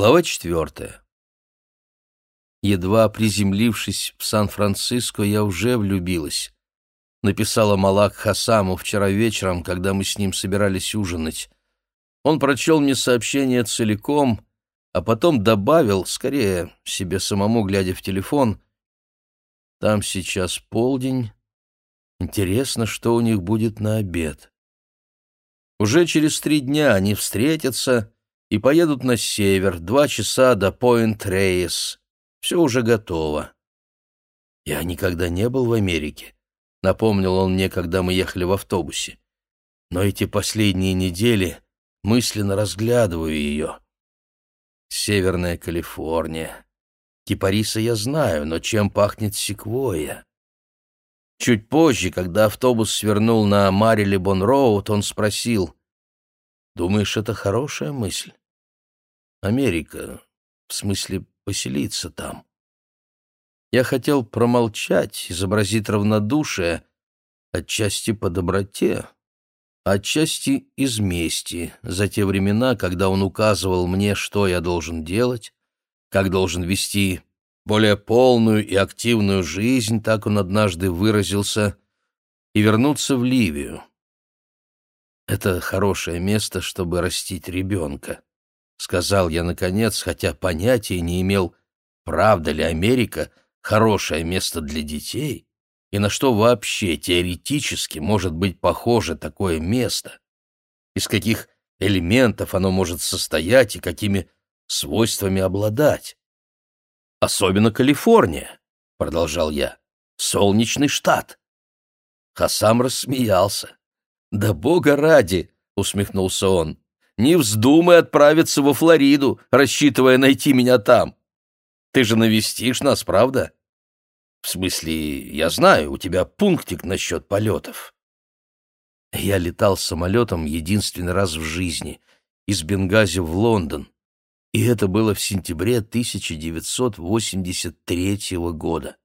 Глава четвертая. Едва приземлившись в Сан-Франциско, я уже влюбилась. Написала Малак Хасаму вчера вечером, когда мы с ним собирались ужинать. Он прочел мне сообщение целиком, а потом добавил, скорее себе самому, глядя в телефон, «Там сейчас полдень. Интересно, что у них будет на обед». Уже через три дня они встретятся и поедут на север, два часа до Пойнт-Рейс. Все уже готово. Я никогда не был в Америке, напомнил он мне, когда мы ехали в автобусе. Но эти последние недели мысленно разглядываю ее. Северная Калифорния. Кипариса я знаю, но чем пахнет секвойя? Чуть позже, когда автобус свернул на Марилибон-Роуд, он спросил, «Думаешь, это хорошая мысль?» «Америка, в смысле поселиться там». Я хотел промолчать, изобразить равнодушие, отчасти по доброте, отчасти из мести за те времена, когда он указывал мне, что я должен делать, как должен вести более полную и активную жизнь, так он однажды выразился, и вернуться в Ливию. Это хорошее место, чтобы растить ребенка, сказал я наконец, хотя понятия не имел, правда ли Америка хорошее место для детей и на что вообще теоретически может быть похоже такое место, из каких элементов оно может состоять и какими свойствами обладать. Особенно Калифорния, продолжал я, солнечный штат. Хасам рассмеялся. Да бога ради, усмехнулся он. Не вздумай отправиться во Флориду, рассчитывая найти меня там. Ты же навестишь нас, правда? В смысле, я знаю, у тебя пунктик насчет полетов. Я летал самолетом единственный раз в жизни, из Бенгази в Лондон, и это было в сентябре 1983 года.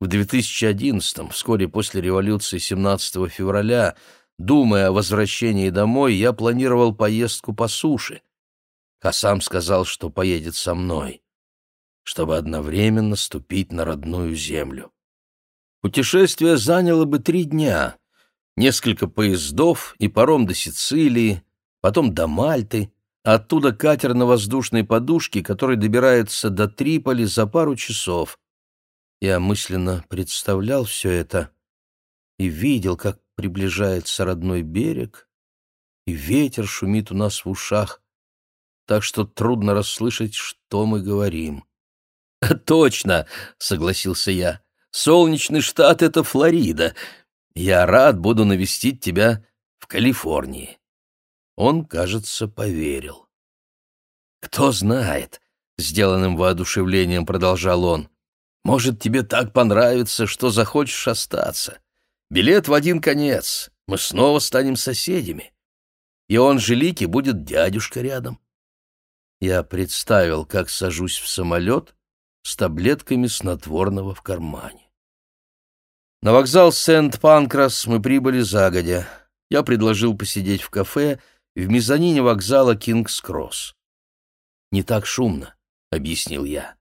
В 2011, вскоре после революции 17 февраля, думая о возвращении домой, я планировал поездку по суше. Хасам сказал, что поедет со мной, чтобы одновременно ступить на родную землю. Путешествие заняло бы три дня, несколько поездов и паром до Сицилии, потом до Мальты — Оттуда катер на воздушной подушке, который добирается до Триполи за пару часов. Я мысленно представлял все это и видел, как приближается родной берег, и ветер шумит у нас в ушах, так что трудно расслышать, что мы говорим. «Точно!» — согласился я. «Солнечный штат — это Флорида. Я рад буду навестить тебя в Калифорнии». Он, кажется, поверил. «Кто знает», — сделанным воодушевлением продолжал он, «может, тебе так понравится, что захочешь остаться. Билет в один конец, мы снова станем соседями. И он Анжелики будет дядюшка рядом». Я представил, как сажусь в самолет с таблетками снотворного в кармане. На вокзал Сент-Панкрас мы прибыли загодя. Я предложил посидеть в кафе, в мезонине вокзала Кингс-Кросс. «Не так шумно», — объяснил я.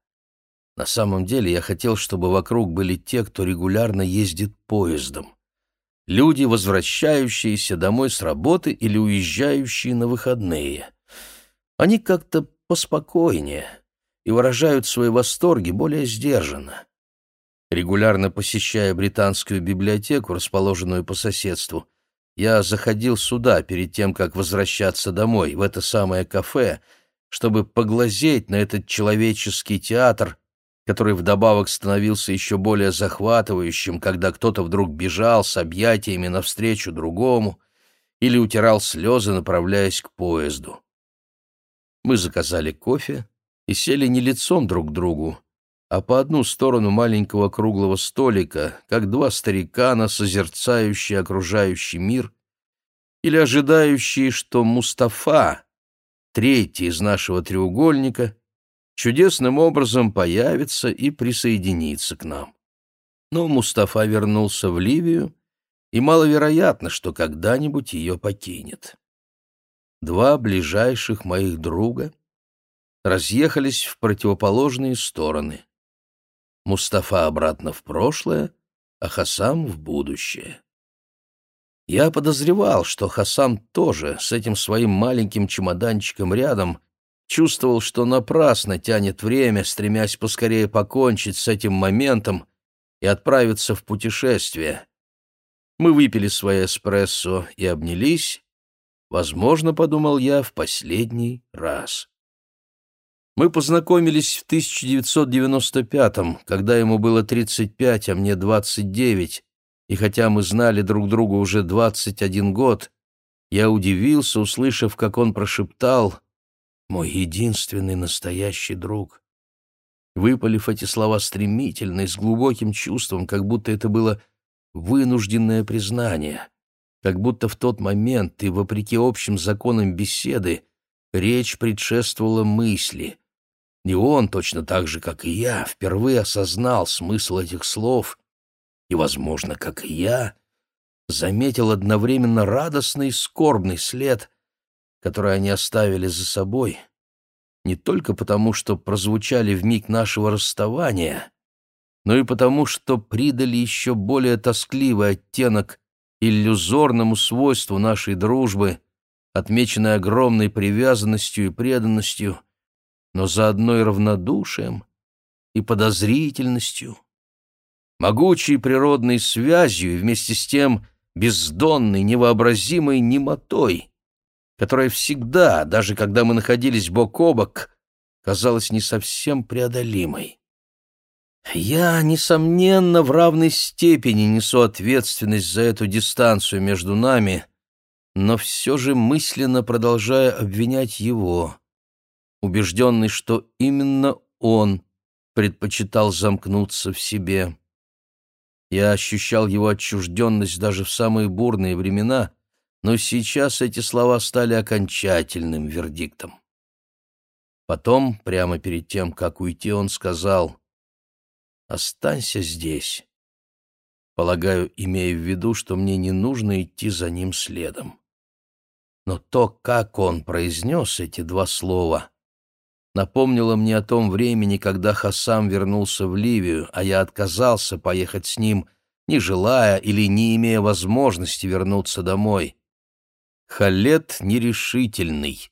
На самом деле я хотел, чтобы вокруг были те, кто регулярно ездит поездом. Люди, возвращающиеся домой с работы или уезжающие на выходные. Они как-то поспокойнее и выражают свои восторги более сдержанно. Регулярно посещая британскую библиотеку, расположенную по соседству, я заходил сюда перед тем, как возвращаться домой, в это самое кафе, чтобы поглазеть на этот человеческий театр, который вдобавок становился еще более захватывающим, когда кто-то вдруг бежал с объятиями навстречу другому или утирал слезы, направляясь к поезду. Мы заказали кофе и сели не лицом друг к другу, а по одну сторону маленького круглого столика, как два старикана, созерцающие окружающий мир, или ожидающие, что Мустафа, третий из нашего треугольника, чудесным образом появится и присоединится к нам. Но Мустафа вернулся в Ливию, и маловероятно, что когда-нибудь ее покинет. Два ближайших моих друга разъехались в противоположные стороны. Мустафа обратно в прошлое, а Хасам в будущее. Я подозревал, что Хасам тоже с этим своим маленьким чемоданчиком рядом чувствовал, что напрасно тянет время, стремясь поскорее покончить с этим моментом и отправиться в путешествие. Мы выпили свое эспрессо и обнялись, возможно, подумал я, в последний раз. Мы познакомились в 1995-м, когда ему было 35, а мне 29, и хотя мы знали друг друга уже 21 год, я удивился, услышав, как он прошептал «Мой единственный настоящий друг». Выпалив эти слова стремительно и с глубоким чувством, как будто это было вынужденное признание, как будто в тот момент и вопреки общим законам беседы речь предшествовала мысли — и он, точно так же, как и я, впервые осознал смысл этих слов и, возможно, как и я, заметил одновременно радостный и скорбный след, который они оставили за собой, не только потому, что прозвучали в миг нашего расставания, но и потому, что придали еще более тоскливый оттенок иллюзорному свойству нашей дружбы, отмеченной огромной привязанностью и преданностью — но заодно и равнодушием, и подозрительностью, могучей природной связью и вместе с тем бездонной, невообразимой немотой, которая всегда, даже когда мы находились бок о бок, казалась не совсем преодолимой. Я, несомненно, в равной степени несу ответственность за эту дистанцию между нами, но все же мысленно продолжая обвинять его убежденный, что именно он предпочитал замкнуться в себе. Я ощущал его отчужденность даже в самые бурные времена, но сейчас эти слова стали окончательным вердиктом. Потом, прямо перед тем, как уйти, он сказал «Останься здесь», полагаю, имея в виду, что мне не нужно идти за ним следом. Но то, как он произнес эти два слова, напомнила мне о том времени, когда Хасам вернулся в Ливию, а я отказался поехать с ним, не желая или не имея возможности вернуться домой. Халет нерешительный,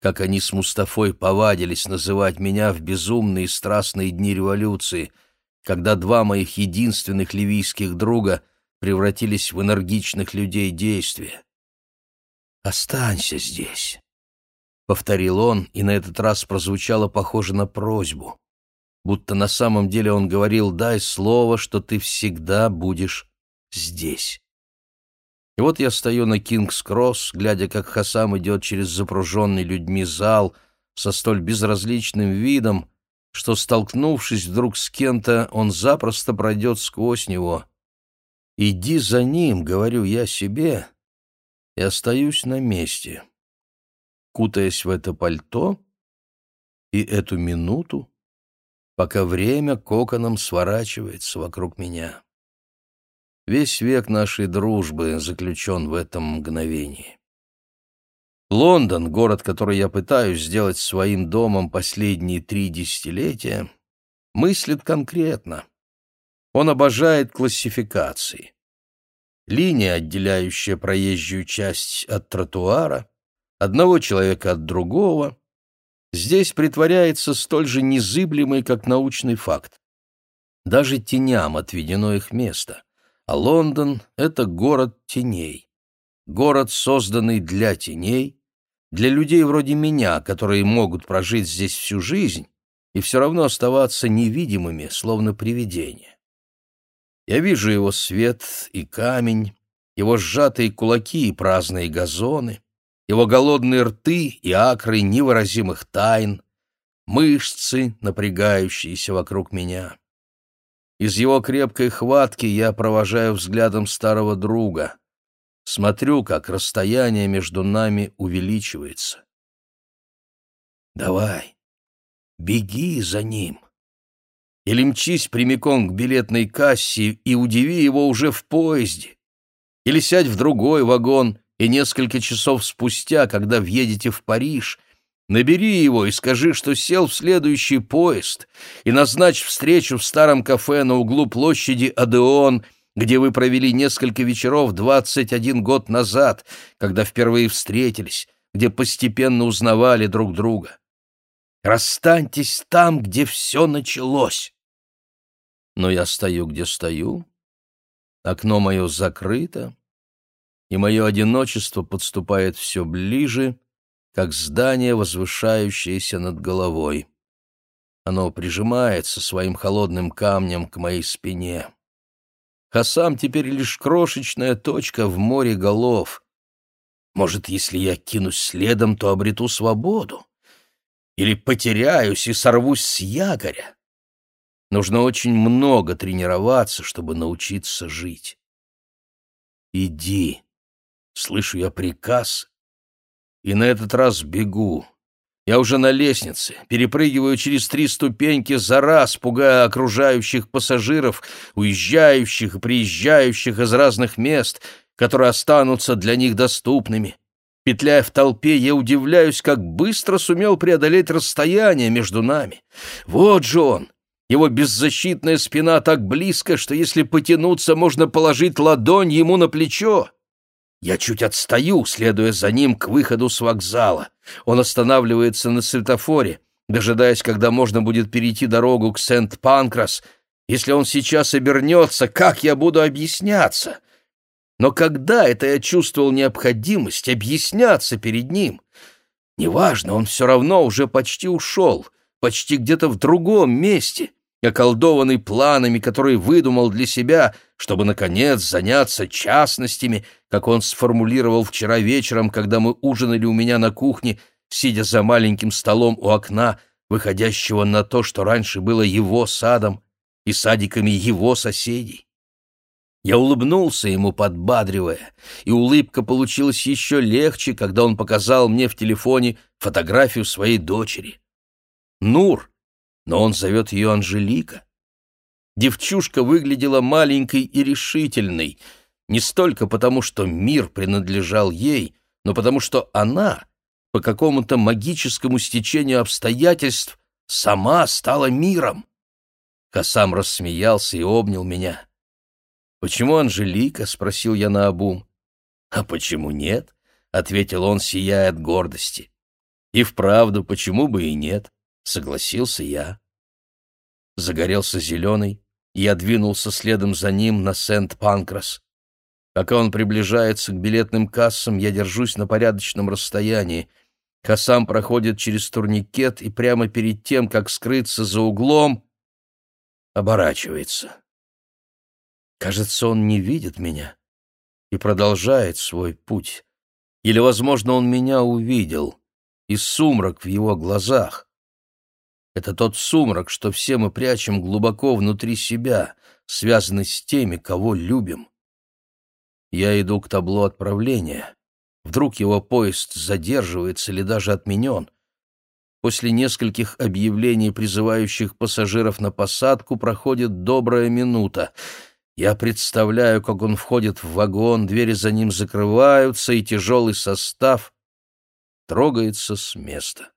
как они с Мустафой повадились называть меня в безумные страстные дни революции, когда два моих единственных ливийских друга превратились в энергичных людей действия. «Останься здесь», повторил он, и на этот раз прозвучало похоже на просьбу. Будто на самом деле он говорил «дай слово, что ты всегда будешь здесь». И вот я стою на Кингс-Кросс, глядя, как Хасам идет через запруженный людьми зал со столь безразличным видом, что, столкнувшись вдруг с кем-то, он запросто пройдет сквозь него. «Иди за ним», — говорю я себе, и остаюсь на месте кутаясь в это пальто, и эту минуту, пока время коконом сворачивается вокруг меня. Весь век нашей дружбы заключен в этом мгновении. Лондон, город, который я пытаюсь сделать своим домом последние три десятилетия, мыслит конкретно. Он обожает классификации. Линия, отделяющая проезжую часть от тротуара, одного человека от другого, здесь притворяется столь же незыблемой, как научный факт. Даже теням отведено их место, а Лондон — это город теней. Город, созданный для теней, для людей вроде меня, которые могут прожить здесь всю жизнь и все равно оставаться невидимыми, словно привидения. Я вижу его свет и камень, его сжатые кулаки и праздные газоны, его голодные рты и акры невыразимых тайн, мышцы, напрягающиеся вокруг меня. Из его крепкой хватки я провожаю взглядом старого друга. Смотрю, как расстояние между нами увеличивается. Давай, беги за ним. Или мчись прямиком к билетной кассе и удиви его уже в поезде. Или сядь в другой вагон и несколько часов спустя, когда въедете в Париж, Набери его и скажи, что сел в следующий поезд, и назначь встречу в старом кафе на углу площади Адеон, где вы провели несколько вечеров 21 год назад, когда впервые встретились, где постепенно узнавали друг друга. Расстаньтесь там, где все началось. Но я стою, где стою, окно мое закрыто, и мое одиночество подступает все ближе, как здание, возвышающееся над головой. Оно прижимается своим холодным камнем к моей спине. Хасам теперь лишь крошечная точка в море голов. Может, если я кинусь следом, то обрету свободу? Или потеряюсь и сорвусь с якоря? Нужно очень много тренироваться, чтобы научиться жить. «Иди!» — слышу я приказ, и на этот раз бегу. Я уже на лестнице, перепрыгиваю через три ступеньки за раз, пугая окружающих пассажиров, уезжающих и приезжающих из разных мест, которые останутся для них доступными. Петляя в толпе, я удивляюсь, как быстро сумел преодолеть расстояние между нами. Вот же он! Его беззащитная спина так близко, что если потянуться, можно положить ладонь ему на плечо. Я чуть отстаю, следуя за ним к выходу с вокзала. Он останавливается на светофоре, дожидаясь, когда можно будет перейти дорогу к Сент-Панкрас. Если он сейчас обернется, как я буду объясняться? Но когда это я чувствовал необходимость объясняться перед ним? Неважно, он все равно уже почти ушел, почти где-то в другом месте околдованный планами, которые выдумал для себя, чтобы, наконец, заняться частностями, как он сформулировал вчера вечером, когда мы ужинали у меня на кухне, сидя за маленьким столом у окна, выходящего на то, что раньше было его садом и садиками его соседей. Я улыбнулся ему, подбадривая, и улыбка получилась еще легче, когда он показал мне в телефоне фотографию своей дочери. Нур, но он зовет ее Анжелика. Девчушка выглядела маленькой и решительной, не столько потому, что мир принадлежал ей, но потому что она, по какому-то магическому стечению обстоятельств, сама стала миром. Касам рассмеялся и обнял меня. «Почему Анжелика?» — спросил я наобум. «А почему нет?» — ответил он, сияя от гордости. «И вправду, почему бы и нет?» — согласился я. Загорелся зеленый, я двинулся следом за ним на Сент-Панкрас. Пока он приближается к билетным кассам, я держусь на порядочном расстоянии. Кассам проходит через турникет и прямо перед тем, как скрыться за углом, оборачивается. Кажется, он не видит меня и продолжает свой путь. Или, возможно, он меня увидел, и сумрак в его глазах. Это тот сумрак, что все мы прячем глубоко внутри себя, связанный с теми, кого любим. Я иду к табло отправления. Вдруг его поезд задерживается или даже отменен. После нескольких объявлений, призывающих пассажиров на посадку, проходит добрая минута. Я представляю, как он входит в вагон, двери за ним закрываются, и тяжелый состав трогается с места.